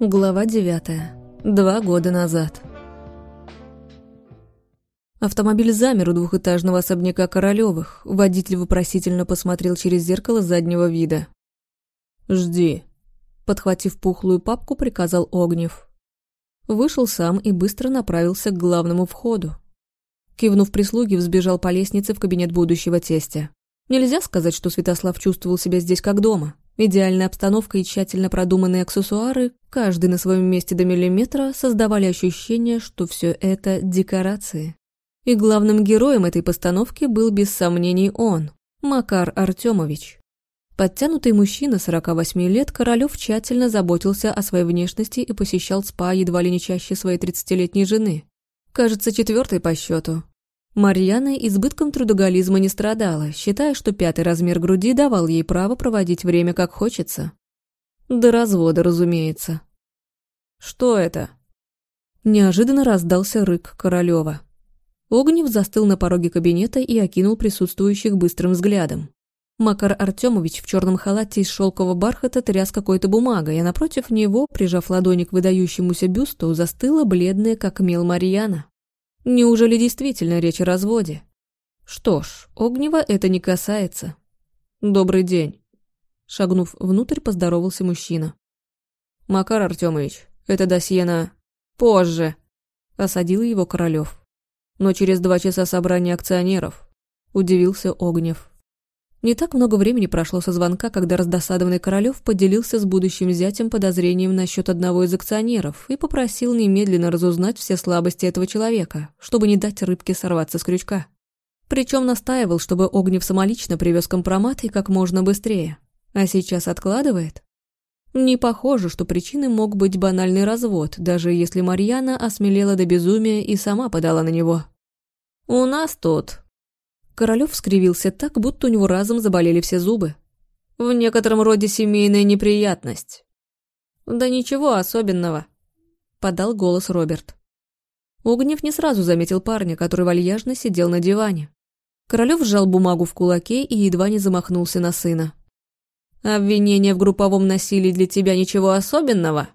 Глава девятая. Два года назад. Автомобиль замер у двухэтажного особняка Королёвых. Водитель вопросительно посмотрел через зеркало заднего вида. «Жди», — подхватив пухлую папку, приказал Огнев. Вышел сам и быстро направился к главному входу. Кивнув прислуги, взбежал по лестнице в кабинет будущего тестя. Нельзя сказать, что Святослав чувствовал себя здесь как дома. Идеальная обстановка и тщательно продуманные аксессуары, каждый на своем месте до миллиметра, создавали ощущение, что все это декорации. И главным героем этой постановки был без сомнений он, Макар Артемович. Подтянутый мужчина 48 лет, Королёв тщательно заботился о своей внешности и посещал спа едва ли не чаще своей 30-летней жены. Кажется, четвертый по счету. Марьяна избытком трудоголизма не страдала, считая, что пятый размер груди давал ей право проводить время как хочется. До развода, разумеется. «Что это?» Неожиданно раздался рык Королева. Огнев застыл на пороге кабинета и окинул присутствующих быстрым взглядом. Макар Артемович в черном халате из шелкового бархата тряс какой-то бумагой, а напротив него, прижав ладони к выдающемуся бюсту, застыла бледная, как мел Марьяна. Неужели действительно речь о разводе? Что ж, Огнева это не касается. Добрый день. Шагнув внутрь, поздоровался мужчина. Макар Артемович, это досье на... Позже. Осадил его Королёв. Но через два часа собрания акционеров. Удивился Огнев. Не так много времени прошло со звонка, когда раздосадованный Королёв поделился с будущим зятем подозрением насчет одного из акционеров и попросил немедленно разузнать все слабости этого человека, чтобы не дать рыбке сорваться с крючка. Причем настаивал, чтобы Огнев самолично привез компромат и как можно быстрее. А сейчас откладывает? Не похоже, что причиной мог быть банальный развод, даже если Марьяна осмелела до безумия и сама подала на него. «У нас тут Королёв скривился так, будто у него разом заболели все зубы. В некотором роде семейная неприятность. Да ничего особенного, подал голос Роберт. Огнев не сразу заметил парня, который вальяжно сидел на диване. Королёв сжал бумагу в кулаке и едва не замахнулся на сына. «Обвинение в групповом насилии для тебя ничего особенного?»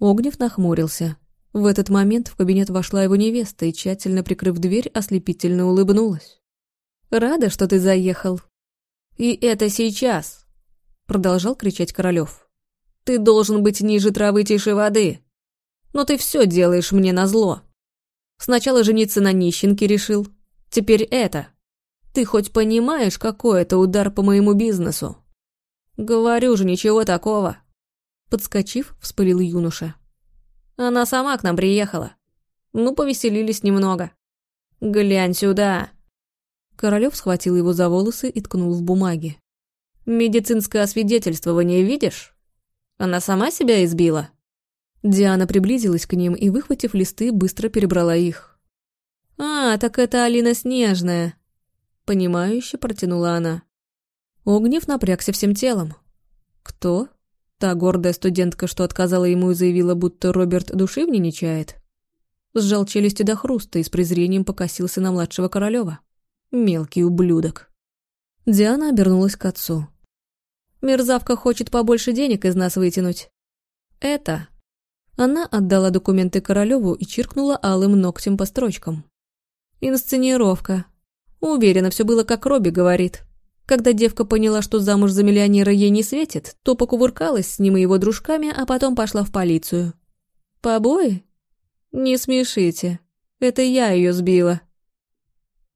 Огнев нахмурился. В этот момент в кабинет вошла его невеста и, тщательно прикрыв дверь, ослепительно улыбнулась. Рада, что ты заехал. И это сейчас, продолжал кричать Королёв. Ты должен быть ниже травы тише воды. Но ты все делаешь мне назло. Сначала жениться на нищенке решил. Теперь это. Ты хоть понимаешь, какой это удар по моему бизнесу? Говорю же, ничего такого. Подскочив, вспылил юноша. Она сама к нам приехала. Ну, повеселились немного. Глянь сюда. Королёв схватил его за волосы и ткнул в бумаги. «Медицинское освидетельствование видишь? Она сама себя избила?» Диана приблизилась к ним и, выхватив листы, быстро перебрала их. «А, так это Алина Снежная!» Понимающе протянула она. Огнев напрягся всем телом. «Кто?» Та гордая студентка, что отказала ему и заявила, будто Роберт души в ней не чает. Сжал челюсти до хруста и с презрением покосился на младшего Королева. Мелкий ублюдок. Диана обернулась к отцу. Мерзавка хочет побольше денег из нас вытянуть. Это... Она отдала документы Королеву и чиркнула алым ногтем по строчкам. Инсценировка. Уверена, все было как Робби говорит. Когда девка поняла, что замуж за миллионера ей не светит, то покувыркалась с ним и его дружками, а потом пошла в полицию. Побои? Не смешите. Это я ее сбила.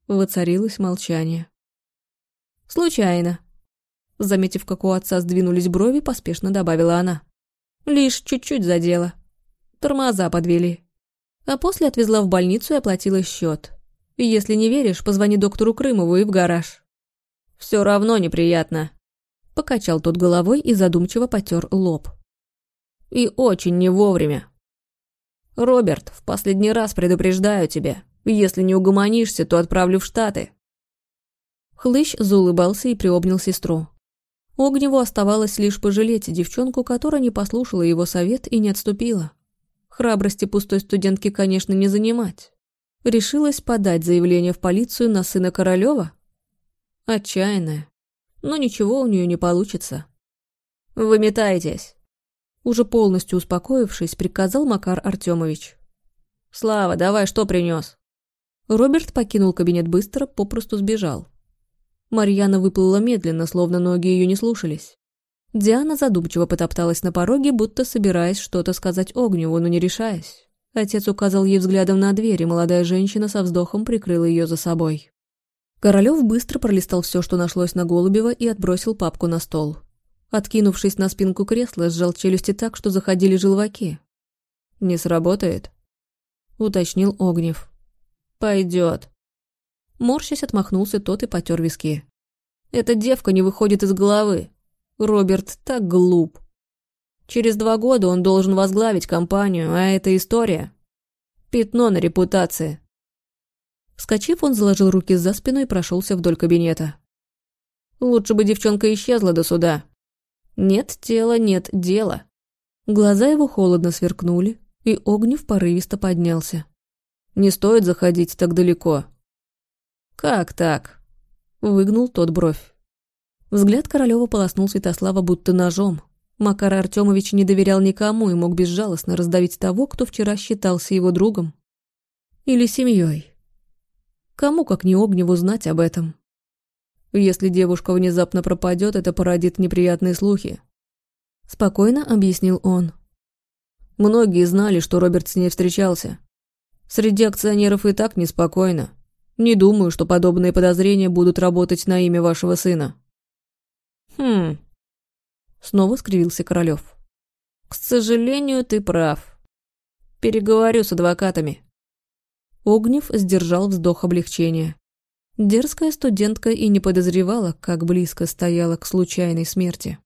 Воцарилось молчание. «Случайно». Заметив, как у отца сдвинулись брови, поспешно добавила она. «Лишь чуть-чуть задела. Тормоза подвели. А после отвезла в больницу и оплатила счет. Если не веришь, позвони доктору Крымову и в гараж». «Все равно неприятно», — покачал тот головой и задумчиво потер лоб. «И очень не вовремя. Роберт, в последний раз предупреждаю тебя, если не угомонишься, то отправлю в Штаты». Хлыщ заулыбался и приобнял сестру. Огневу оставалось лишь пожалеть девчонку, которая не послушала его совет и не отступила. Храбрости пустой студентки, конечно, не занимать. Решилась подать заявление в полицию на сына Королева? Отчаянная. Но ничего у нее не получится. «Выметайтесь!» Уже полностью успокоившись, приказал Макар Артемович. «Слава, давай, что принес?» Роберт покинул кабинет быстро, попросту сбежал. Марьяна выплыла медленно, словно ноги ее не слушались. Диана задумчиво потопталась на пороге, будто собираясь что-то сказать Огневу, но не решаясь. Отец указал ей взглядом на дверь, и молодая женщина со вздохом прикрыла ее за собой. Королев быстро пролистал все, что нашлось на Голубева, и отбросил папку на стол. Откинувшись на спинку кресла, сжал челюсти так, что заходили желваки. «Не сработает?» — уточнил Огнев. «Пойдет». Морщась отмахнулся тот и потер виски. «Эта девка не выходит из головы. Роберт так глуп. Через два года он должен возглавить компанию, а эта история — пятно на репутации». Вскочив, он заложил руки за спину и прошелся вдоль кабинета. «Лучше бы девчонка исчезла до суда. Нет тела, нет дела». Глаза его холодно сверкнули, и Огнев порывисто поднялся. «Не стоит заходить так далеко». «Как так?» — выгнул тот бровь. Взгляд Королева полоснул Святослава будто ножом. Макар Артемович не доверял никому и мог безжалостно раздавить того, кто вчера считался его другом. Или семьей. Кому, как не Огневу, знать об этом? Если девушка внезапно пропадет, это породит неприятные слухи. Спокойно объяснил он. Многие знали, что Роберт с ней встречался. Среди акционеров и так неспокойно. Не думаю, что подобные подозрения будут работать на имя вашего сына. «Хм...» Снова скривился Королёв. «К сожалению, ты прав. Переговорю с адвокатами». Огнев сдержал вздох облегчения. Дерзкая студентка и не подозревала, как близко стояла к случайной смерти.